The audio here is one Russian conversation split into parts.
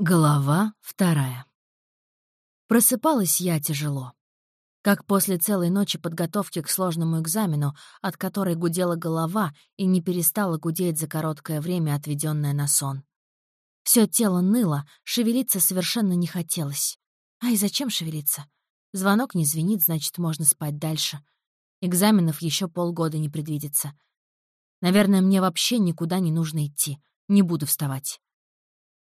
Глава вторая. Просыпалась я тяжело. Как после целой ночи подготовки к сложному экзамену, от которой гудела голова и не перестала гудеть за короткое время, отведенное на сон. Все тело ныло, шевелиться совершенно не хотелось. А и зачем шевелиться? Звонок не звенит, значит, можно спать дальше. Экзаменов еще полгода не предвидится. Наверное, мне вообще никуда не нужно идти. Не буду вставать.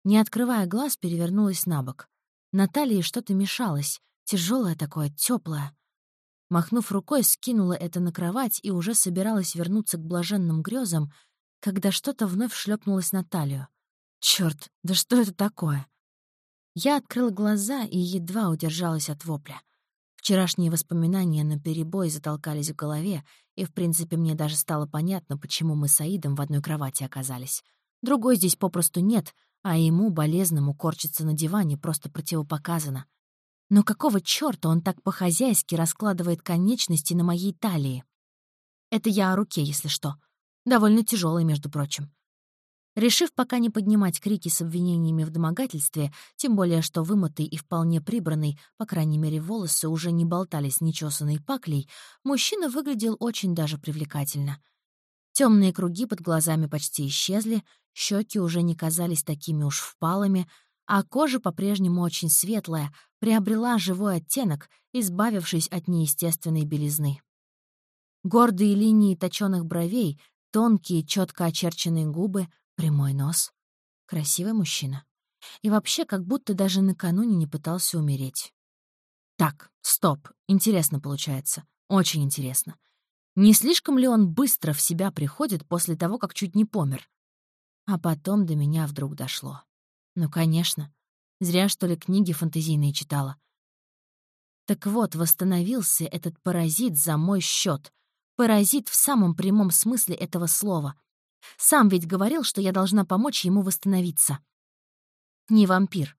Не открывая глаз, перевернулась на бок. На талии что-то мешалось, тяжелое такое, теплое. Махнув рукой, скинула это на кровать и уже собиралась вернуться к блаженным грезам, когда что-то вновь шлепнулось на талию. Черт, да что это такое? Я открыла глаза и едва удержалась от вопля. Вчерашние воспоминания на перебой затолкались в голове, и, в принципе, мне даже стало понятно, почему мы с Аидом в одной кровати оказались. Другой здесь попросту нет, а ему, болезному, корчиться на диване просто противопоказано. Но какого чёрта он так по-хозяйски раскладывает конечности на моей талии? Это я о руке, если что. Довольно тяжелой, между прочим. Решив пока не поднимать крики с обвинениями в домогательстве, тем более что вымытый и вполне прибранный, по крайней мере, волосы уже не болтались нечесанной паклей, мужчина выглядел очень даже привлекательно. Темные круги под глазами почти исчезли, щеки уже не казались такими уж впалыми, а кожа по-прежнему очень светлая, приобрела живой оттенок, избавившись от неестественной белизны. Гордые линии точёных бровей, тонкие, четко очерченные губы, прямой нос. Красивый мужчина. И вообще, как будто даже накануне не пытался умереть. Так, стоп, интересно получается. Очень интересно. Не слишком ли он быстро в себя приходит после того, как чуть не помер? А потом до меня вдруг дошло. Ну, конечно. Зря, что ли, книги фантазийные читала. Так вот, восстановился этот паразит за мой счет. Паразит в самом прямом смысле этого слова. Сам ведь говорил, что я должна помочь ему восстановиться. Не вампир.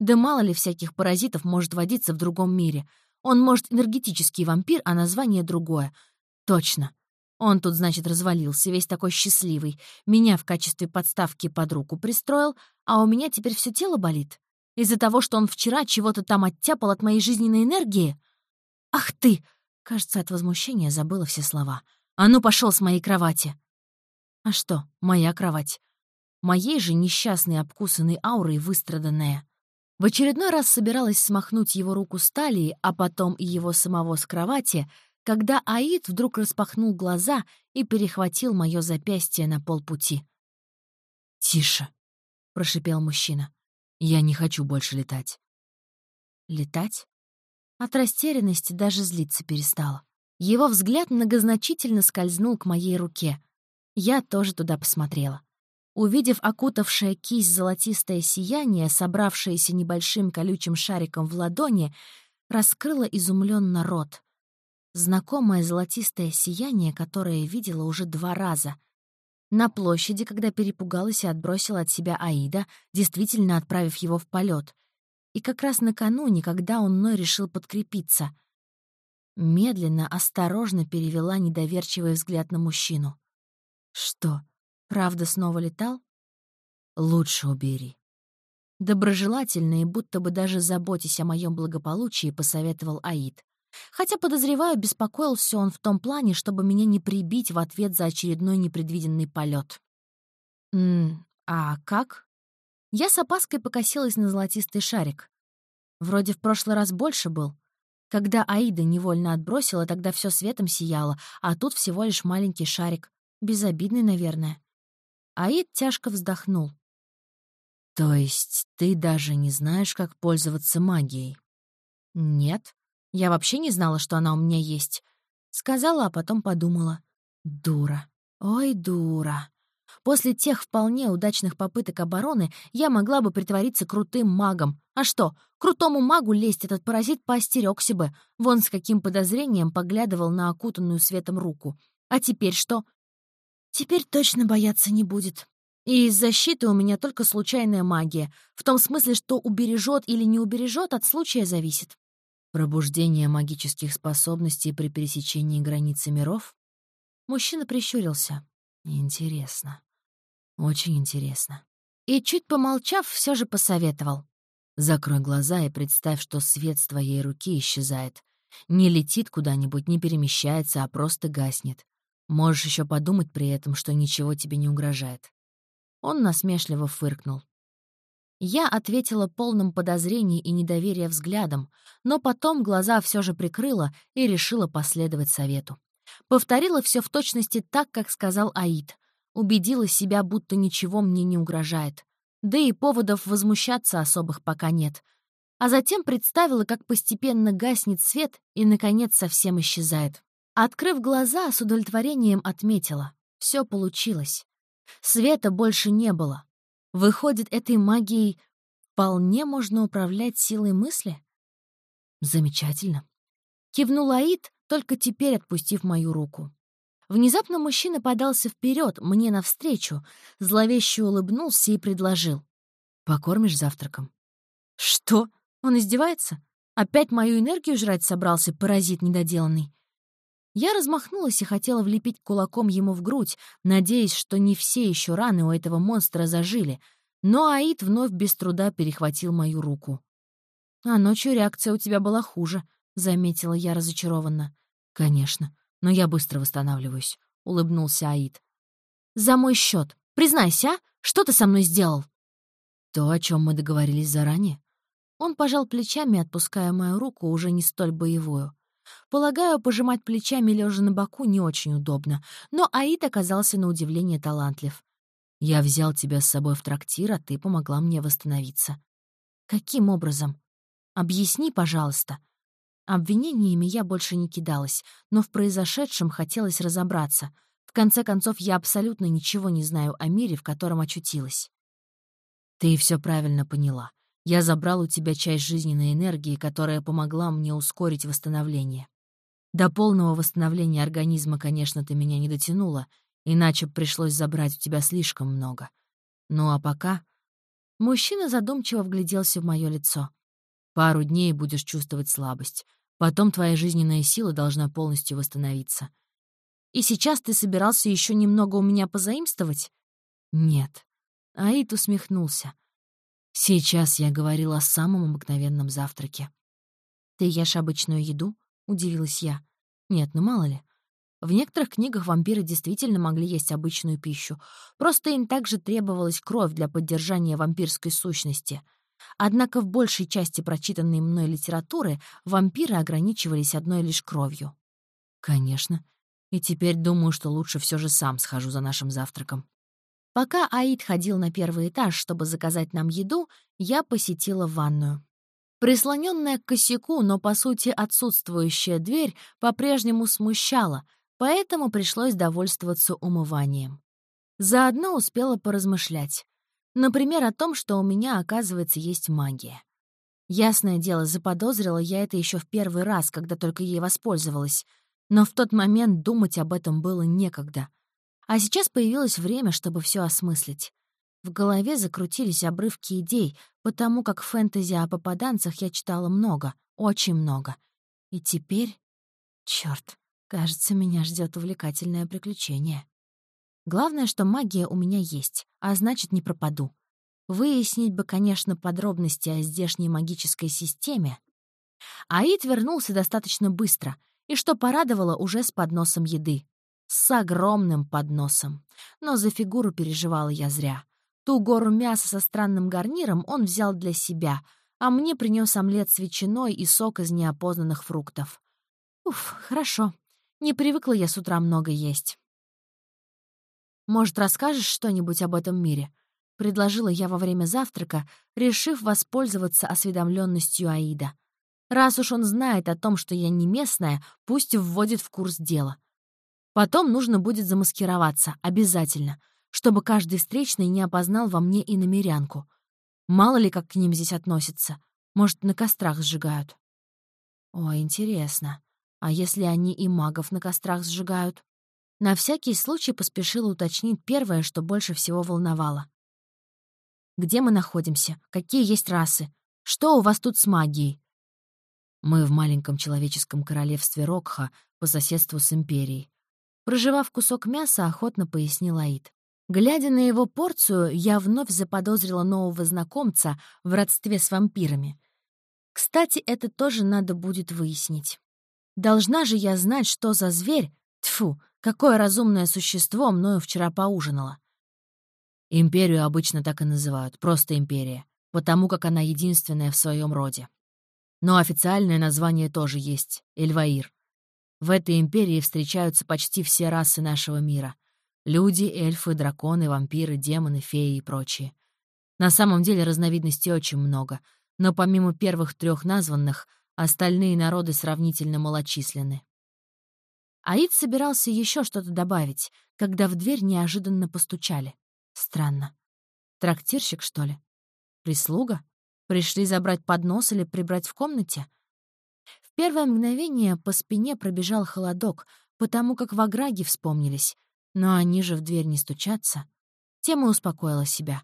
Да мало ли всяких паразитов может водиться в другом мире. Он, может, энергетический вампир, а название другое. Точно. Он тут, значит, развалился, весь такой счастливый. Меня в качестве подставки под руку пристроил, а у меня теперь все тело болит. Из-за того, что он вчера чего-то там оттяпал от моей жизненной энергии? Ах ты! Кажется, от возмущения забыла все слова. А ну, пошел с моей кровати! А что, моя кровать? Моей же несчастной обкусанной аурой выстраданная. В очередной раз собиралась смахнуть его руку с талии, а потом и его самого с кровати — когда Аид вдруг распахнул глаза и перехватил мое запястье на полпути. «Тише», — прошипел мужчина. «Я не хочу больше летать». «Летать?» От растерянности даже злиться перестала. Его взгляд многозначительно скользнул к моей руке. Я тоже туда посмотрела. Увидев окутавшее кисть золотистое сияние, собравшееся небольшим колючим шариком в ладони, раскрыла изумленно рот. Знакомое золотистое сияние, которое видела уже два раза. На площади, когда перепугалась и отбросила от себя Аида, действительно отправив его в полет. И как раз накануне, когда он мной решил подкрепиться. Медленно, осторожно перевела недоверчивый взгляд на мужчину. «Что, правда снова летал?» «Лучше убери». Доброжелательно и будто бы даже заботясь о моем благополучии, посоветовал Аид. Хотя, подозреваю, беспокоился он в том плане, чтобы меня не прибить в ответ за очередной непредвиденный полет. «М а как?» Я с опаской покосилась на золотистый шарик. Вроде в прошлый раз больше был. Когда Аида невольно отбросила, тогда все светом сияло, а тут всего лишь маленький шарик. Безобидный, наверное. Аид тяжко вздохнул. «То есть ты даже не знаешь, как пользоваться магией?» «Нет», я вообще не знала, что она у меня есть. Сказала, а потом подумала. Дура. Ой, дура. После тех вполне удачных попыток обороны я могла бы притвориться крутым магом. А что, крутому магу лезть этот паразит поостерёгся бы. Вон с каким подозрением поглядывал на окутанную светом руку. А теперь что? Теперь точно бояться не будет. И из защиты у меня только случайная магия. В том смысле, что убережет или не убережет, от случая зависит. Пробуждение магических способностей при пересечении границы миров? Мужчина прищурился. Интересно. Очень интересно. И, чуть помолчав, все же посоветовал. «Закрой глаза и представь, что свет с твоей руки исчезает. Не летит куда-нибудь, не перемещается, а просто гаснет. Можешь еще подумать при этом, что ничего тебе не угрожает». Он насмешливо фыркнул. Я ответила полным подозрений и недоверия взглядом, но потом глаза все же прикрыла и решила последовать совету. Повторила все в точности так, как сказал Аид. Убедила себя, будто ничего мне не угрожает. Да и поводов возмущаться особых пока нет. А затем представила, как постепенно гаснет свет и, наконец, совсем исчезает. Открыв глаза, с удовлетворением отметила. Все получилось. Света больше не было. Выходит, этой магией вполне можно управлять силой мысли? Замечательно. Кивнул Аид, только теперь отпустив мою руку. Внезапно мужчина подался вперед, мне навстречу, зловеще улыбнулся и предложил. «Покормишь завтраком?» «Что? Он издевается? Опять мою энергию жрать собрался, паразит недоделанный?» Я размахнулась и хотела влепить кулаком ему в грудь, надеясь, что не все еще раны у этого монстра зажили, но Аид вновь без труда перехватил мою руку. «А ночью реакция у тебя была хуже», — заметила я разочарованно. «Конечно, но я быстро восстанавливаюсь», — улыбнулся Аид. «За мой счет. Признайся, а? Что ты со мной сделал?» «То, о чем мы договорились заранее». Он пожал плечами, отпуская мою руку, уже не столь боевую. Полагаю, пожимать плечами лежа на боку не очень удобно, но Аид оказался на удивление талантлив. «Я взял тебя с собой в трактир, а ты помогла мне восстановиться». «Каким образом? Объясни, пожалуйста». Обвинениями я больше не кидалась, но в произошедшем хотелось разобраться. В конце концов, я абсолютно ничего не знаю о мире, в котором очутилась. «Ты все правильно поняла. Я забрал у тебя часть жизненной энергии, которая помогла мне ускорить восстановление. До полного восстановления организма, конечно, ты меня не дотянула, иначе пришлось забрать у тебя слишком много. Ну а пока... Мужчина задумчиво вгляделся в мое лицо. Пару дней будешь чувствовать слабость. Потом твоя жизненная сила должна полностью восстановиться. И сейчас ты собирался еще немного у меня позаимствовать? Нет. Аид усмехнулся. Сейчас я говорила о самом обыкновенном завтраке. «Ты ешь обычную еду?» — удивилась я. «Нет, ну мало ли. В некоторых книгах вампиры действительно могли есть обычную пищу, просто им также требовалась кровь для поддержания вампирской сущности. Однако в большей части прочитанной мной литературы вампиры ограничивались одной лишь кровью. Конечно. И теперь думаю, что лучше все же сам схожу за нашим завтраком. Пока Аид ходил на первый этаж, чтобы заказать нам еду, я посетила ванную. Прислоненная к косяку, но по сути отсутствующая дверь по-прежнему смущала, поэтому пришлось довольствоваться умыванием. Заодно успела поразмышлять. Например, о том, что у меня, оказывается, есть магия. Ясное дело, заподозрила я это еще в первый раз, когда только ей воспользовалась. Но в тот момент думать об этом было некогда. А сейчас появилось время, чтобы все осмыслить. В голове закрутились обрывки идей, потому как фэнтези о попаданцах я читала много, очень много. И теперь... Чёрт, кажется, меня ждет увлекательное приключение. Главное, что магия у меня есть, а значит, не пропаду. Выяснить бы, конечно, подробности о здешней магической системе. Аид вернулся достаточно быстро, и, что порадовало, уже с подносом еды. С огромным подносом. Но за фигуру переживала я зря. Ту гору мяса со странным гарниром он взял для себя, а мне принес омлет с ветчиной и сок из неопознанных фруктов. Уф, хорошо. Не привыкла я с утра много есть. «Может, расскажешь что-нибудь об этом мире?» — предложила я во время завтрака, решив воспользоваться осведомленностью Аида. Раз уж он знает о том, что я не местная, пусть вводит в курс дела. Потом нужно будет замаскироваться, обязательно, чтобы каждый встречный не опознал во мне и намерянку. Мало ли, как к ним здесь относятся. Может, на кострах сжигают. О, интересно. А если они и магов на кострах сжигают? На всякий случай поспешила уточнить первое, что больше всего волновало. «Где мы находимся? Какие есть расы? Что у вас тут с магией?» «Мы в маленьком человеческом королевстве Рокха по соседству с Империей. Проживав кусок мяса, охотно пояснил Аид. Глядя на его порцию, я вновь заподозрила нового знакомца в родстве с вампирами. Кстати, это тоже надо будет выяснить. Должна же я знать, что за зверь, тфу, какое разумное существо мною вчера поужинало. Империю обычно так и называют, просто империя, потому как она единственная в своем роде. Но официальное название тоже есть — Эльваир. В этой империи встречаются почти все расы нашего мира. Люди, эльфы, драконы, вампиры, демоны, феи и прочие. На самом деле разновидностей очень много, но помимо первых трех названных, остальные народы сравнительно малочисленны. Аид собирался еще что-то добавить, когда в дверь неожиданно постучали. Странно. Трактирщик, что ли? Прислуга? Пришли забрать поднос или прибрать в комнате? Первое мгновение по спине пробежал холодок, потому как в Аграге вспомнились. Но они же в дверь не стучатся. Тема успокоила себя.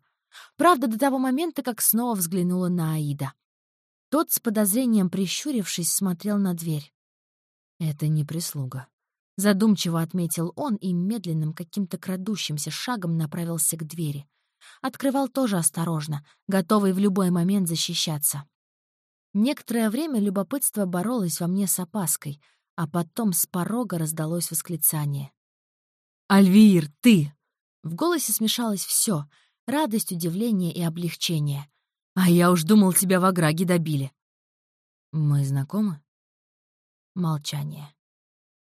Правда, до того момента, как снова взглянула на Аида. Тот, с подозрением прищурившись, смотрел на дверь. «Это не прислуга», Задумчиво отметил он и медленным каким-то крадущимся шагом направился к двери. Открывал тоже осторожно, готовый в любой момент защищаться. Некоторое время любопытство боролось во мне с опаской, а потом с порога раздалось восклицание. «Альвир, ты!» В голосе смешалось все: радость, удивление и облегчение. «А я уж думал, тебя в Аграге добили». «Мы знакомы?» Молчание.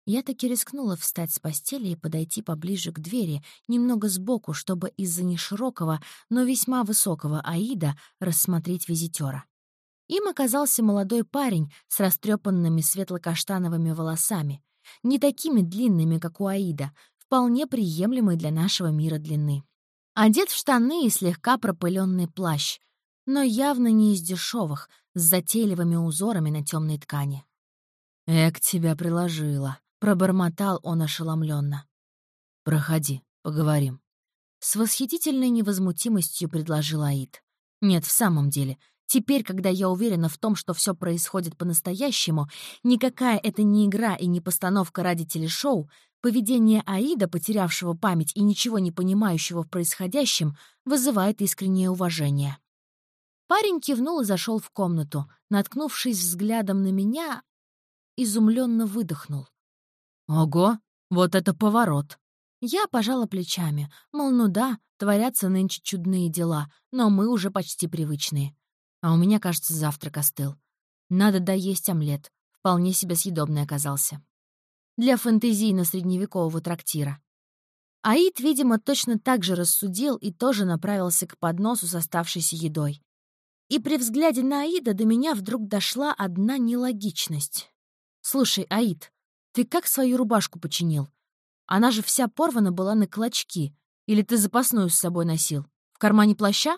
Я таки рискнула встать с постели и подойти поближе к двери, немного сбоку, чтобы из-за неширокого, но весьма высокого Аида рассмотреть визитера. Им оказался молодой парень с растрепанными светло-каштановыми волосами, не такими длинными, как у Аида, вполне приемлемой для нашего мира длины. Одет в штаны и слегка пропыленный плащ, но явно не из дешевых, с затейливыми узорами на темной ткани. «Эк, тебя приложила», Пробормотал он ошеломленно. «Проходи, поговорим». С восхитительной невозмутимостью предложил Аид. «Нет, в самом деле, теперь, когда я уверена в том, что все происходит по-настоящему, никакая это не игра и не постановка ради телешоу, поведение Аида, потерявшего память и ничего не понимающего в происходящем, вызывает искреннее уважение». Парень кивнул и зашел в комнату. Наткнувшись взглядом на меня, изумленно выдохнул. Ого, вот это поворот. Я пожала плечами, мол, ну да, творятся нынче чудные дела, но мы уже почти привычные. А у меня, кажется, завтрак остыл. Надо доесть омлет. Вполне себе съедобный оказался. Для фэнтезийно-средневекового трактира. Аид, видимо, точно так же рассудил и тоже направился к подносу с оставшейся едой. И при взгляде на Аида до меня вдруг дошла одна нелогичность. «Слушай, Аид, ты как свою рубашку починил? Она же вся порвана была на клочки. Или ты запасную с собой носил? В кармане плаща?»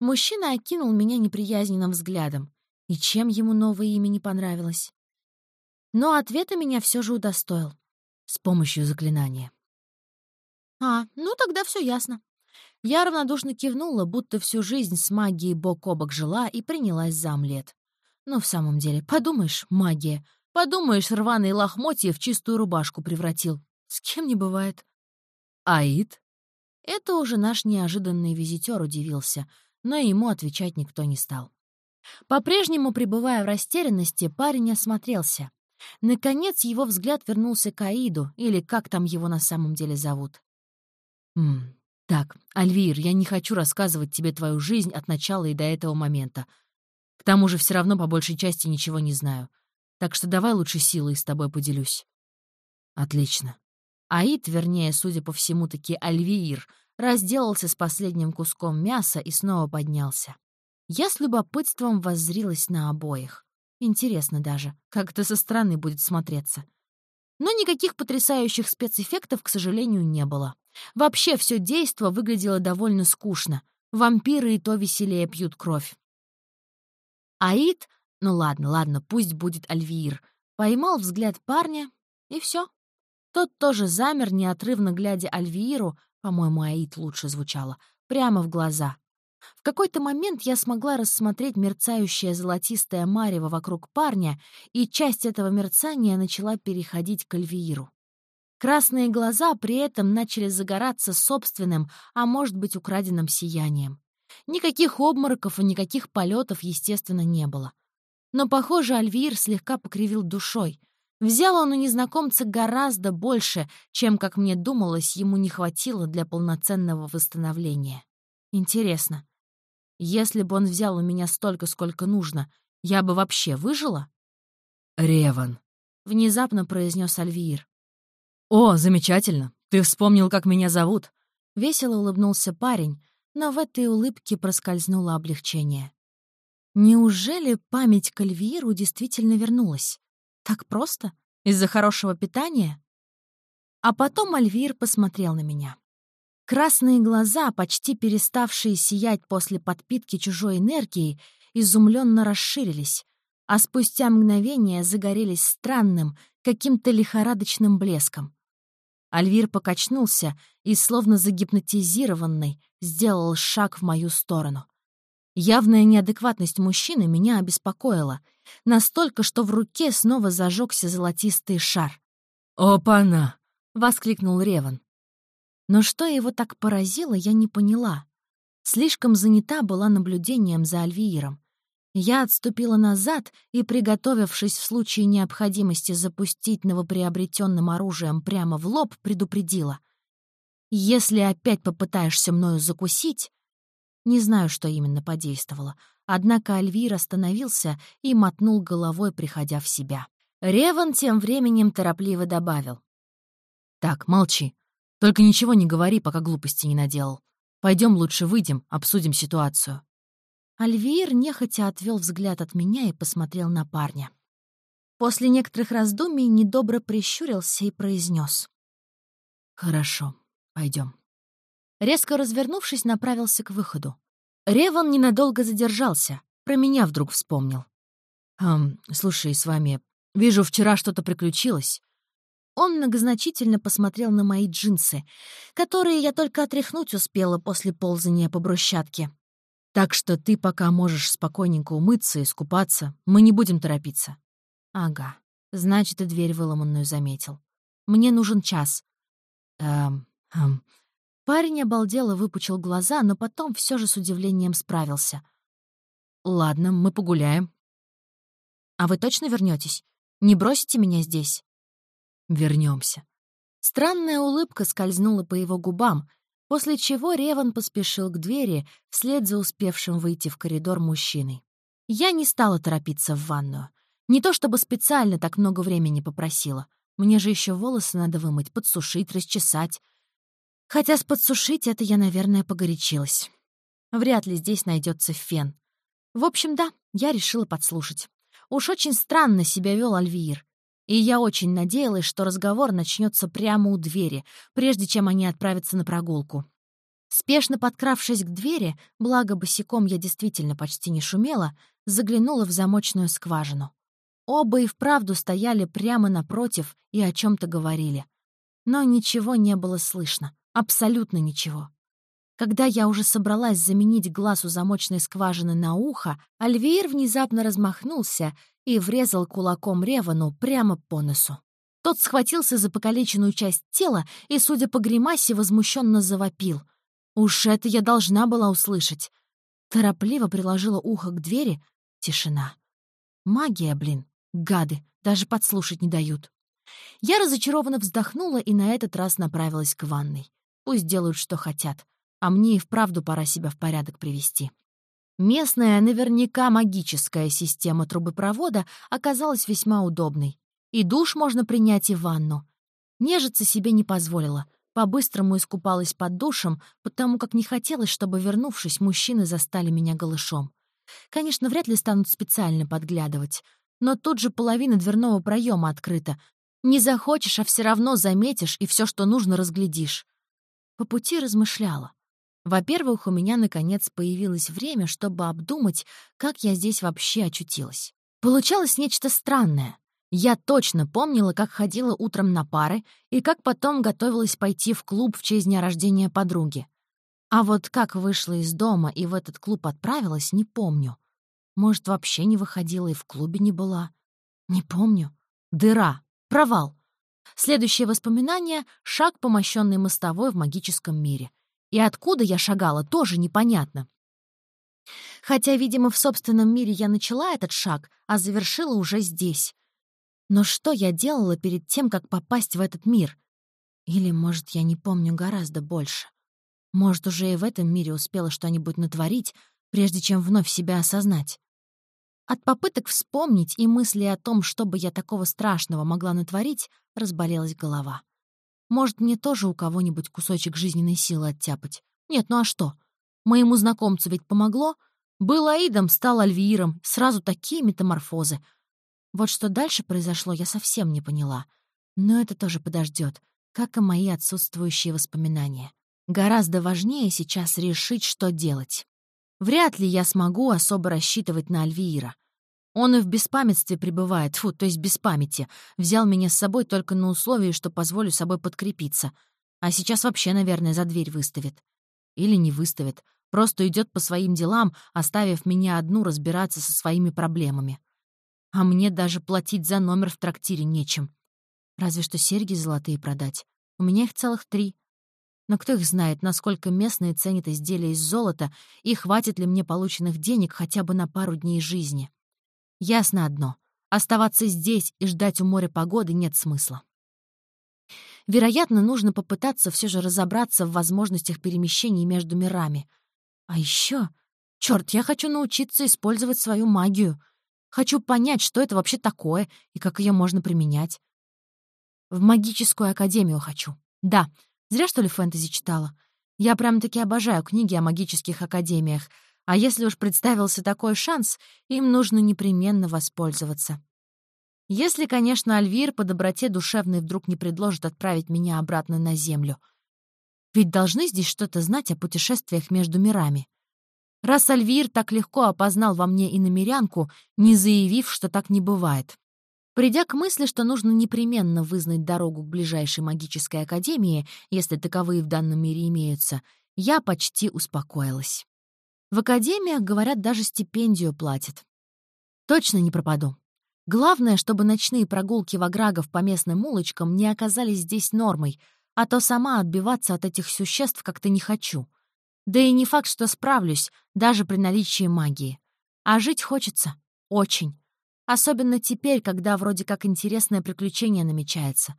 Мужчина окинул меня неприязненным взглядом. И чем ему новое имя не понравилось? Но ответа меня все же удостоил. С помощью заклинания. «А, ну тогда все ясно». Я равнодушно кивнула, будто всю жизнь с магией бок о бок жила и принялась за омлет. Но в самом деле, подумаешь, магия — Подумаешь, рваные лохмотья в чистую рубашку превратил. С кем не бывает. Аид? Это уже наш неожиданный визитер удивился, но ему отвечать никто не стал. По-прежнему, пребывая в растерянности, парень осмотрелся. Наконец его взгляд вернулся к Аиду, или как там его на самом деле зовут. «М «Так, Альвир, я не хочу рассказывать тебе твою жизнь от начала и до этого момента. К тому же все равно по большей части ничего не знаю. Так что давай лучше силой с тобой поделюсь». «Отлично». Аид, вернее, судя по всему, таки Альвиир, разделался с последним куском мяса и снова поднялся. Я с любопытством воззрилась на обоих. Интересно даже, как это со стороны будет смотреться. Но никаких потрясающих спецэффектов, к сожалению, не было. Вообще все действо выглядело довольно скучно. Вампиры и то веселее пьют кровь. Аид ну ладно, ладно, пусть будет Альвиир. Поймал взгляд парня, и все. Тот тоже замер, неотрывно глядя Альвииру, по-моему, Аид лучше звучало, прямо в глаза. В какой-то момент я смогла рассмотреть мерцающее золотистое марево вокруг парня, и часть этого мерцания начала переходить к Альвииру. Красные глаза при этом начали загораться собственным, а может быть, украденным сиянием. Никаких обмороков и никаких полетов, естественно, не было. Но, похоже, Альвир слегка покривил душой. Взял он у незнакомца гораздо больше, чем, как мне думалось, ему не хватило для полноценного восстановления. Интересно, если бы он взял у меня столько, сколько нужно, я бы вообще выжила? «Реван», — внезапно произнес Альвир. «О, замечательно! Ты вспомнил, как меня зовут!» Весело улыбнулся парень, но в этой улыбке проскользнуло облегчение. Неужели память к Альвиру действительно вернулась? Так просто? Из-за хорошего питания? А потом Альвир посмотрел на меня. Красные глаза, почти переставшие сиять после подпитки чужой энергией, изумленно расширились, а спустя мгновение загорелись странным, каким-то лихорадочным блеском. Альвир покачнулся и, словно загипнотизированный, сделал шаг в мою сторону. Явная неадекватность мужчины меня обеспокоила, настолько, что в руке снова зажегся золотистый шар. «Опа-на!» — воскликнул Реван. Но что его так поразило, я не поняла. Слишком занята была наблюдением за Альвиером. Я отступила назад и, приготовившись в случае необходимости запустить новоприобретенным оружием прямо в лоб, предупредила. «Если опять попытаешься мною закусить...» Не знаю, что именно подействовало, однако Альвир остановился и мотнул головой, приходя в себя. Реван тем временем торопливо добавил. «Так, молчи. Только ничего не говори, пока глупости не наделал. Пойдем лучше выйдем, обсудим ситуацию». Альвир нехотя отвел взгляд от меня и посмотрел на парня. После некоторых раздумий недобро прищурился и произнес: «Хорошо, пойдем. Резко развернувшись, направился к выходу. Реван ненадолго задержался, про меня вдруг вспомнил. «Эм, слушай, с вами... Вижу, вчера что-то приключилось». Он многозначительно посмотрел на мои джинсы, которые я только отряхнуть успела после ползания по брусчатке. Так что ты пока можешь спокойненько умыться и искупаться. Мы не будем торопиться». «Ага. Значит, и дверь выломанную заметил. Мне нужен час». «Эм... эм...» Парень обалдело выпучил глаза, но потом все же с удивлением справился. «Ладно, мы погуляем». «А вы точно вернетесь? Не бросите меня здесь?» Вернемся. Странная улыбка скользнула по его губам, после чего Реван поспешил к двери вслед за успевшим выйти в коридор мужчиной. Я не стала торопиться в ванную. Не то чтобы специально так много времени попросила. Мне же еще волосы надо вымыть, подсушить, расчесать. Хотя с подсушить это я, наверное, погорячилась. Вряд ли здесь найдется фен. В общем, да, я решила подслушать. Уж очень странно себя вел Альвиир. И я очень надеялась, что разговор начнется прямо у двери, прежде чем они отправятся на прогулку. Спешно подкравшись к двери, благо босиком я действительно почти не шумела, заглянула в замочную скважину. Оба и вправду стояли прямо напротив и о чем то говорили. Но ничего не было слышно. Абсолютно ничего. Когда я уже собралась заменить глаз у замочной скважины на ухо, Альвеир внезапно размахнулся и врезал кулаком Ревану прямо по носу. Тот схватился за покалеченную часть тела и, судя по гримасе, возмущенно завопил. Уж это я должна была услышать. Торопливо приложила ухо к двери. Тишина. Магия, блин. Гады. Даже подслушать не дают. Я разочарованно вздохнула и на этот раз направилась к ванной. Пусть делают, что хотят а мне и вправду пора себя в порядок привести. Местная, наверняка магическая система трубопровода оказалась весьма удобной. И душ можно принять, и ванну. Нежиться себе не позволила. По-быстрому искупалась под душем, потому как не хотелось, чтобы, вернувшись, мужчины застали меня голышом. Конечно, вряд ли станут специально подглядывать. Но тут же половина дверного проема открыта. Не захочешь, а все равно заметишь и все, что нужно, разглядишь. По пути размышляла. Во-первых, у меня, наконец, появилось время, чтобы обдумать, как я здесь вообще очутилась. Получалось нечто странное. Я точно помнила, как ходила утром на пары и как потом готовилась пойти в клуб в честь дня рождения подруги. А вот как вышла из дома и в этот клуб отправилась, не помню. Может, вообще не выходила и в клубе не была. Не помню. Дыра. Провал. Следующее воспоминание — шаг по мощенной мостовой в магическом мире. И откуда я шагала, тоже непонятно. Хотя, видимо, в собственном мире я начала этот шаг, а завершила уже здесь. Но что я делала перед тем, как попасть в этот мир? Или, может, я не помню гораздо больше? Может, уже и в этом мире успела что-нибудь натворить, прежде чем вновь себя осознать? От попыток вспомнить и мысли о том, что бы я такого страшного могла натворить, разболелась голова. Может, мне тоже у кого-нибудь кусочек жизненной силы оттяпать? Нет, ну а что? Моему знакомцу ведь помогло. Был Аидом, стал Альвииром. Сразу такие метаморфозы. Вот что дальше произошло, я совсем не поняла. Но это тоже подождет, как и мои отсутствующие воспоминания. Гораздо важнее сейчас решить, что делать. Вряд ли я смогу особо рассчитывать на Альвиира. Он и в беспамятстве пребывает, фу, то есть без памяти. Взял меня с собой только на условии, что позволю собой подкрепиться. А сейчас вообще, наверное, за дверь выставит. Или не выставит. Просто идет по своим делам, оставив меня одну разбираться со своими проблемами. А мне даже платить за номер в трактире нечем. Разве что серьги золотые продать. У меня их целых три. Но кто их знает, насколько местные ценят изделия из золота и хватит ли мне полученных денег хотя бы на пару дней жизни. Ясно одно. Оставаться здесь и ждать у моря погоды нет смысла. Вероятно, нужно попытаться все же разобраться в возможностях перемещений между мирами. А еще, черт, я хочу научиться использовать свою магию. Хочу понять, что это вообще такое и как ее можно применять. В магическую академию хочу. Да, зря, что ли, фэнтези читала. Я прям-таки обожаю книги о магических академиях, а если уж представился такой шанс, им нужно непременно воспользоваться. Если, конечно, Альвир по доброте душевной вдруг не предложит отправить меня обратно на Землю. Ведь должны здесь что-то знать о путешествиях между мирами. Раз Альвир так легко опознал во мне иномерянку, не заявив, что так не бывает. Придя к мысли, что нужно непременно вызнать дорогу к ближайшей магической академии, если таковые в данном мире имеются, я почти успокоилась. В академиях, говорят, даже стипендию платят. Точно не пропаду. Главное, чтобы ночные прогулки ваграгов по местным улочкам не оказались здесь нормой, а то сама отбиваться от этих существ как-то не хочу — да и не факт, что справлюсь, даже при наличии магии. А жить хочется. Очень. Особенно теперь, когда вроде как интересное приключение намечается.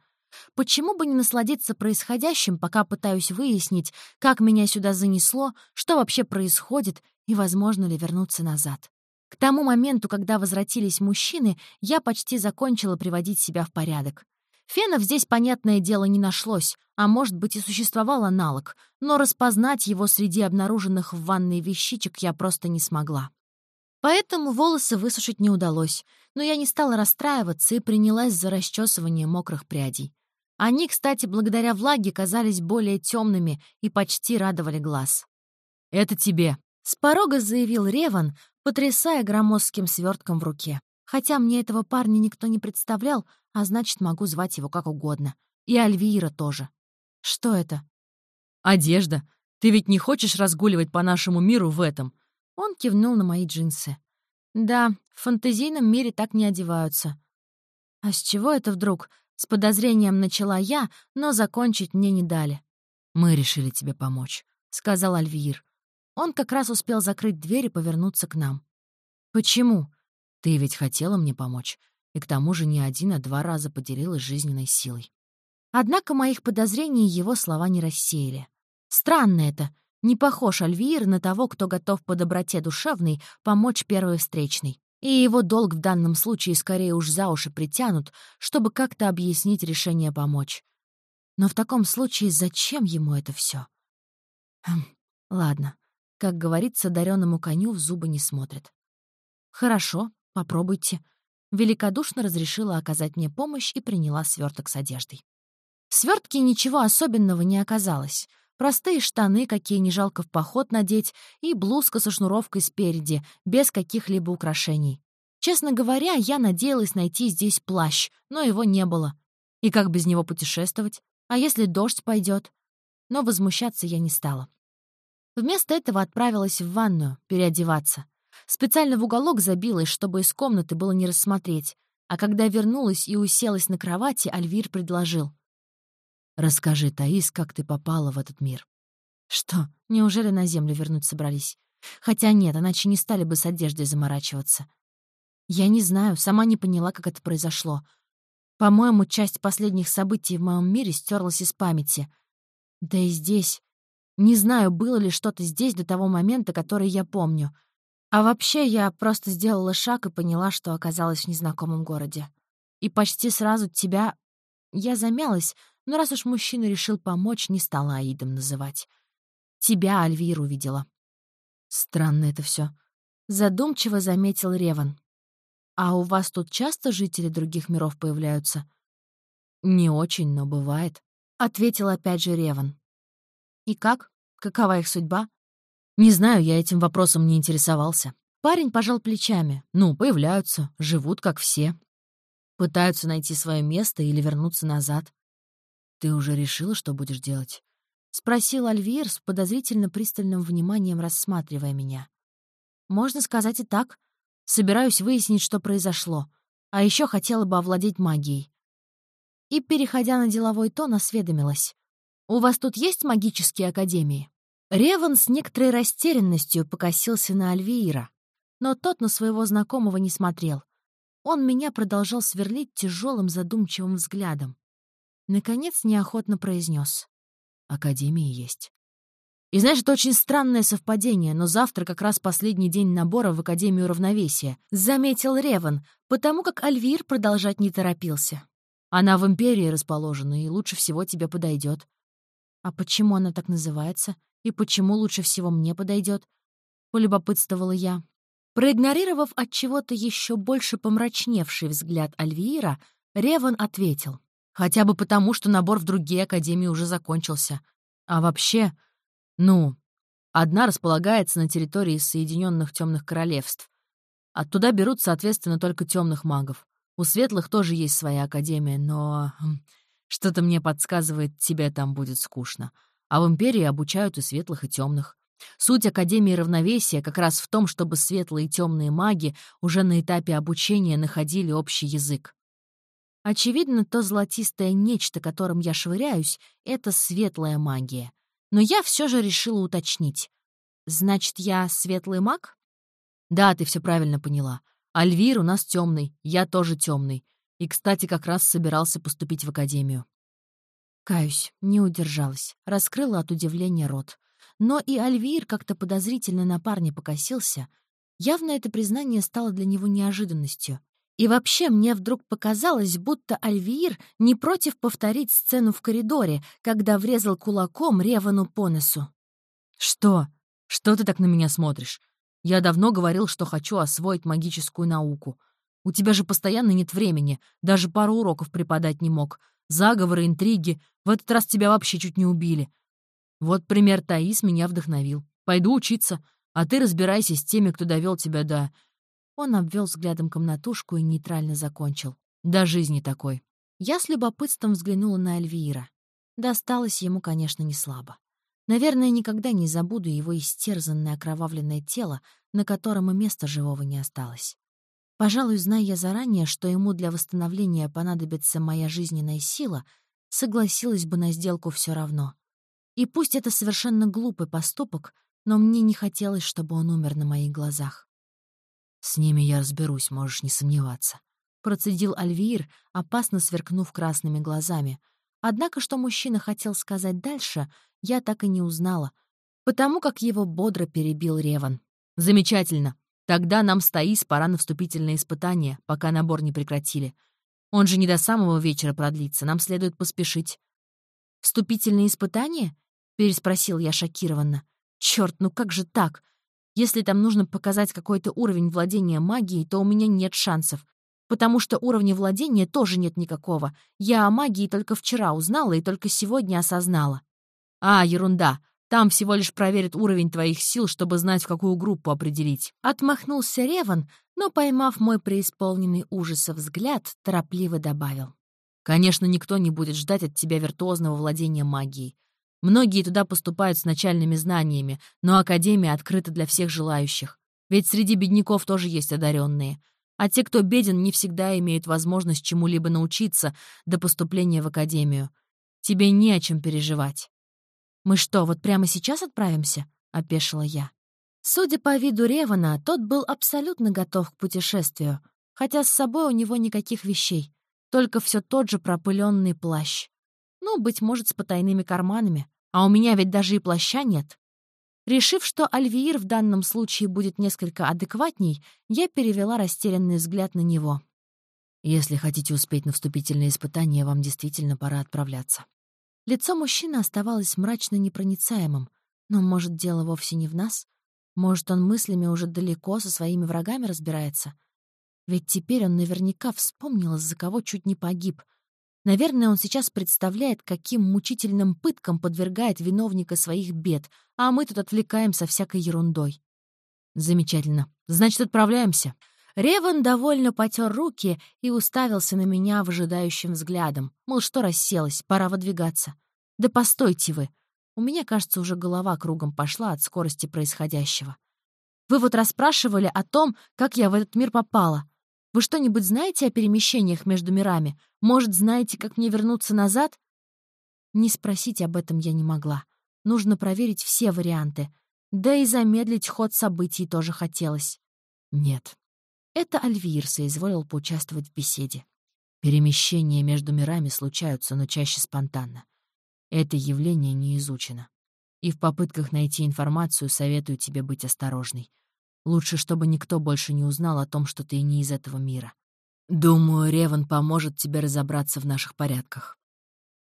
Почему бы не насладиться происходящим, пока пытаюсь выяснить, как меня сюда занесло, что вообще происходит и возможно ли вернуться назад. К тому моменту, когда возвратились мужчины, я почти закончила приводить себя в порядок. Фенов здесь, понятное дело, не нашлось, а может быть и существовал аналог, но распознать его среди обнаруженных в ванной вещичек я просто не смогла. Поэтому волосы высушить не удалось, но я не стала расстраиваться и принялась за расчесывание мокрых прядей. Они, кстати, благодаря влаге казались более темными и почти радовали глаз. «Это тебе», — с порога заявил Реван, потрясая громоздким свертком в руке. Хотя мне этого парня никто не представлял, а значит, могу звать его как угодно. И Альвира тоже. Что это? Одежда. Ты ведь не хочешь разгуливать по нашему миру в этом? Он кивнул на мои джинсы. Да, в фантазийном мире так не одеваются. А с чего это вдруг? С подозрением начала я, но закончить мне не дали. «Мы решили тебе помочь», — сказал Альвир. Он как раз успел закрыть дверь и повернуться к нам. «Почему?» Ты ведь хотела мне помочь, и к тому же не один, а два раза поделилась жизненной силой. Однако моих подозрений его слова не рассеяли. Странно это. Не похож Альвир на того, кто готов по доброте душевной помочь первой встречной. И его долг в данном случае скорее уж за уши притянут, чтобы как-то объяснить решение помочь. Но в таком случае зачем ему это все? Хм, ладно. Как говорится, дареному коню в зубы не смотрят. Хорошо, «Попробуйте». Великодушно разрешила оказать мне помощь и приняла сверток с одеждой. В свертке ничего особенного не оказалось. Простые штаны, какие не жалко в поход надеть, и блузка со шнуровкой спереди, без каких-либо украшений. Честно говоря, я надеялась найти здесь плащ, но его не было. И как без него путешествовать? А если дождь пойдет? Но возмущаться я не стала. Вместо этого отправилась в ванную переодеваться. Специально в уголок забилась, чтобы из комнаты было не рассмотреть. А когда вернулась и уселась на кровати, Альвир предложил. «Расскажи, Таис, как ты попала в этот мир?» «Что, неужели на Землю вернуть собрались? Хотя нет, иначе не стали бы с одеждой заморачиваться. Я не знаю, сама не поняла, как это произошло. По-моему, часть последних событий в моем мире стерлась из памяти. Да и здесь. Не знаю, было ли что-то здесь до того момента, который я помню. А вообще, я просто сделала шаг и поняла, что оказалась в незнакомом городе. И почти сразу тебя... Я замялась, но раз уж мужчина решил помочь, не стала Аидом называть. Тебя Альвир увидела. Странно это все. Задумчиво заметил Реван. «А у вас тут часто жители других миров появляются?» «Не очень, но бывает», — ответил опять же Реван. «И как? Какова их судьба?» «Не знаю, я этим вопросом не интересовался». Парень пожал плечами. «Ну, появляются, живут как все. Пытаются найти свое место или вернуться назад. Ты уже решила, что будешь делать?» — спросил Альвир с подозрительно пристальным вниманием, рассматривая меня. «Можно сказать и так. Собираюсь выяснить, что произошло. А еще хотела бы овладеть магией». И, переходя на деловой тон, осведомилась. «У вас тут есть магические академии?» Реван с некоторой растерянностью покосился на Альвиира, но тот на своего знакомого не смотрел. Он меня продолжал сверлить тяжелым задумчивым взглядом. Наконец неохотно произнес. «Академии есть». И знаешь, это очень странное совпадение, но завтра как раз последний день набора в Академию равновесия, заметил Реван, потому как Альвир продолжать не торопился. Она в Империи расположена, и лучше всего тебе подойдет. А почему она так называется? И почему лучше всего мне подойдет? Полюбопытствовала я. Проигнорировав от чего-то еще больше помрачневший взгляд Альвира, Реван ответил. Хотя бы потому, что набор в другие академии уже закончился. А вообще, ну, одна располагается на территории Соединенных Темных Королевств. Оттуда берут, соответственно, только темных магов. У светлых тоже есть своя академия, но хм, что-то мне подсказывает, тебе там будет скучно. А в Империи обучают и светлых, и темных. Суть Академии Равновесия как раз в том, чтобы светлые и темные маги уже на этапе обучения находили общий язык. Очевидно, то золотистое нечто, которым я швыряюсь, — это светлая магия. Но я все же решила уточнить. Значит, я светлый маг? Да, ты все правильно поняла. Альвир у нас темный, я тоже темный. И, кстати, как раз собирался поступить в академию. Каюсь, не удержалась, раскрыла от удивления рот. Но и Альвир как-то подозрительно на парня покосился. Явно это признание стало для него неожиданностью. И вообще мне вдруг показалось, будто Альвир не против повторить сцену в коридоре, когда врезал кулаком Ревану по носу. «Что? Что ты так на меня смотришь? Я давно говорил, что хочу освоить магическую науку. У тебя же постоянно нет времени, даже пару уроков преподать не мог. Заговоры, интриги. В этот раз тебя вообще чуть не убили. Вот пример Таис меня вдохновил. Пойду учиться, а ты разбирайся с теми, кто довел тебя до... Он обвел взглядом комнатушку и нейтрально закончил. «До жизни такой». Я с любопытством взглянула на Альвира. Досталось ему, конечно, не слабо. Наверное, никогда не забуду его истерзанное окровавленное тело, на котором и места живого не осталось. Пожалуй, зная я заранее, что ему для восстановления понадобится моя жизненная сила, согласилась бы на сделку все равно. И пусть это совершенно глупый поступок, но мне не хотелось, чтобы он умер на моих глазах. «С ними я разберусь, можешь не сомневаться», — процедил Альвир, опасно сверкнув красными глазами. Однако, что мужчина хотел сказать дальше, я так и не узнала, потому как его бодро перебил Реван. «Замечательно. Тогда нам с Таис пора на вступительные испытания, пока набор не прекратили. Он же не до самого вечера продлится, нам следует поспешить». «Вступительные испытания?» — переспросил я шокированно. «Чёрт, ну как же так? Если там нужно показать какой-то уровень владения магией, то у меня нет шансов. Потому что уровня владения тоже нет никакого. Я о магии только вчера узнала и только сегодня осознала. А, ерунда. Там всего лишь проверят уровень твоих сил, чтобы знать, в какую группу определить. Отмахнулся Реван, но, поймав мой преисполненный ужаса взгляд, торопливо добавил. Конечно, никто не будет ждать от тебя виртуозного владения магией. Многие туда поступают с начальными знаниями, но Академия открыта для всех желающих. Ведь среди бедняков тоже есть одаренные. А те, кто беден, не всегда имеют возможность чему-либо научиться до поступления в академию. Тебе не о чем переживать. «Мы что, вот прямо сейчас отправимся?» — опешила я. Судя по виду Ревана, тот был абсолютно готов к путешествию, хотя с собой у него никаких вещей, только все тот же пропыленный плащ. Ну, быть может, с потайными карманами, а у меня ведь даже и плаща нет. Решив, что Альвиир в данном случае будет несколько адекватней, я перевела растерянный взгляд на него. «Если хотите успеть на вступительные испытания, вам действительно пора отправляться». Лицо мужчины оставалось мрачно непроницаемым, но, может, дело вовсе не в нас? Может, он мыслями уже далеко со своими врагами разбирается? Ведь теперь он наверняка вспомнил, из-за кого чуть не погиб. Наверное, он сейчас представляет, каким мучительным пыткам подвергает виновника своих бед, а мы тут отвлекаемся всякой ерундой. Замечательно. Значит, отправляемся. Реван довольно потер руки и уставился на меня выжидающим взглядом. Мол, что расселась, пора выдвигаться. Да постойте вы. У меня, кажется, уже голова кругом пошла от скорости происходящего. Вы вот расспрашивали о том, как я в этот мир попала. Вы что-нибудь знаете о перемещениях между мирами? Может, знаете, как мне вернуться назад? Не спросить об этом я не могла. Нужно проверить все варианты. Да и замедлить ход событий тоже хотелось. Нет. Это Альвир соизволил поучаствовать в беседе. Перемещения между мирами случаются, но чаще спонтанно. Это явление не изучено. И в попытках найти информацию советую тебе быть осторожной. Лучше, чтобы никто больше не узнал о том, что ты не из этого мира. Думаю, Реван поможет тебе разобраться в наших порядках.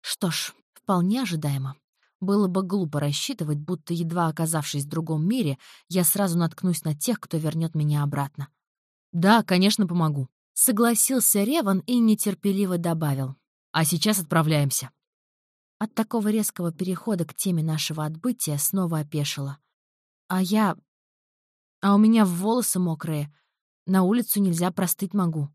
Что ж, вполне ожидаемо. Было бы глупо рассчитывать, будто, едва оказавшись в другом мире, я сразу наткнусь на тех, кто вернет меня обратно. «Да, конечно, помогу», — согласился Реван и нетерпеливо добавил. «А сейчас отправляемся». От такого резкого перехода к теме нашего отбытия снова опешила. А я... А у меня волосы мокрые. На улицу нельзя простыть могу.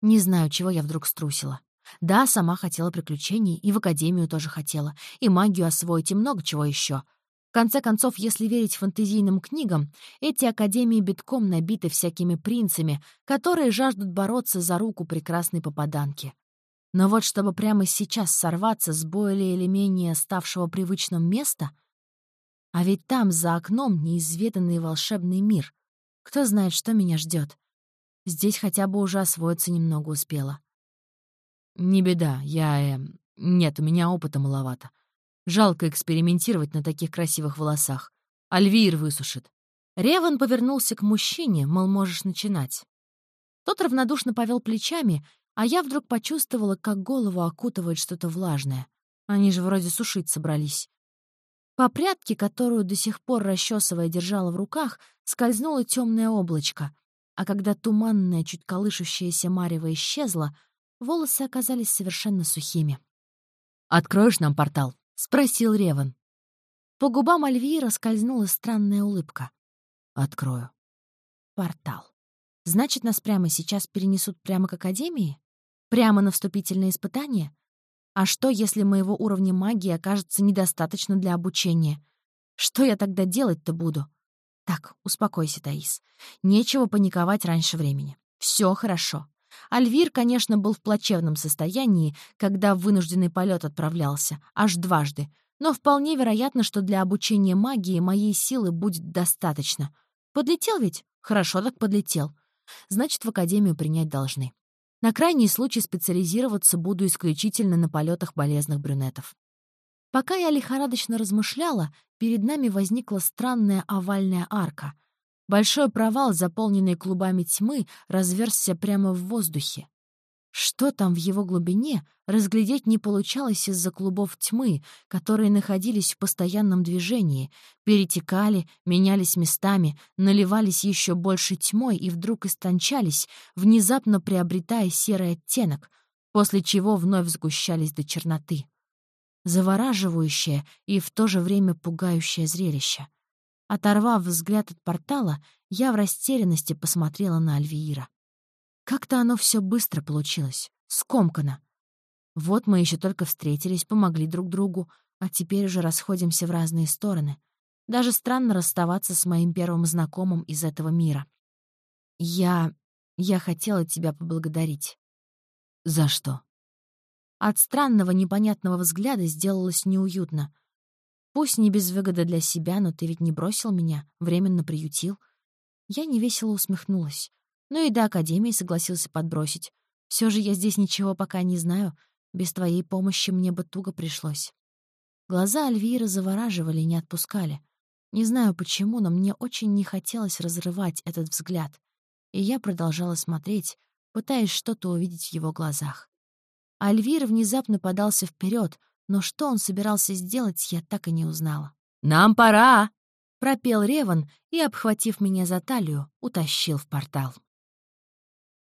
Не знаю, чего я вдруг струсила. Да, сама хотела приключений, и в академию тоже хотела, и магию освоить, и много чего еще. В конце концов, если верить фантазийным книгам, эти академии битком набиты всякими принцами, которые жаждут бороться за руку прекрасной попаданки. Но вот чтобы прямо сейчас сорваться с более или менее ставшего привычным места, а ведь там, за окном, неизведанный волшебный мир. Кто знает, что меня ждет. Здесь хотя бы уже освоиться немного успела. Не беда, я... Э, нет, у меня опыта маловато. Жалко экспериментировать на таких красивых волосах. Альвир высушит. Реван повернулся к мужчине, мол, можешь начинать. Тот равнодушно повел плечами а я вдруг почувствовала, как голову окутывает что-то влажное. Они же вроде сушить собрались. По прядке, которую до сих пор расчесывая держала в руках, скользнуло темное облачко, а когда туманное, чуть колышущееся марево исчезло, волосы оказались совершенно сухими. «Откроешь нам портал?» — спросил Реван. По губам Альвира скользнула странная улыбка. «Открою». Портал. Значит, нас прямо сейчас перенесут прямо к Академии? Прямо на вступительные испытания? А что, если моего уровня магии окажется недостаточно для обучения? Что я тогда делать-то буду? Так, успокойся, Таис. Нечего паниковать раньше времени. Все хорошо. Альвир, конечно, был в плачевном состоянии, когда в вынужденный полет отправлялся, аж дважды, но вполне вероятно, что для обучения магии моей силы будет достаточно. Подлетел ведь? Хорошо так подлетел. Значит, в академию принять должны. На крайний случай специализироваться буду исключительно на полетах болезных брюнетов. Пока я лихорадочно размышляла, перед нами возникла странная овальная арка. Большой провал, заполненный клубами тьмы, разверзся прямо в воздухе. Что там в его глубине, разглядеть не получалось из-за клубов тьмы, которые находились в постоянном движении, перетекали, менялись местами, наливались еще больше тьмой и вдруг истончались, внезапно приобретая серый оттенок, после чего вновь сгущались до черноты. Завораживающее и в то же время пугающее зрелище. Оторвав взгляд от портала, я в растерянности посмотрела на Альвиира. Как-то оно все быстро получилось, скомкано. Вот мы еще только встретились, помогли друг другу, а теперь уже расходимся в разные стороны. Даже странно расставаться с моим первым знакомым из этого мира. Я... Я хотела тебя поблагодарить. За что? От странного непонятного взгляда сделалось неуютно. Пусть не без выгоды для себя, но ты ведь не бросил меня, временно приютил. Я невесело усмехнулась. Ну и до Академии согласился подбросить. Все же я здесь ничего пока не знаю. Без твоей помощи мне бы туго пришлось. Глаза Альвиры завораживали и не отпускали. Не знаю почему, но мне очень не хотелось разрывать этот взгляд. И я продолжала смотреть, пытаясь что-то увидеть в его глазах. Альвир внезапно подался вперед, но что он собирался сделать, я так и не узнала. «Нам пора!» — пропел Реван и, обхватив меня за талию, утащил в портал.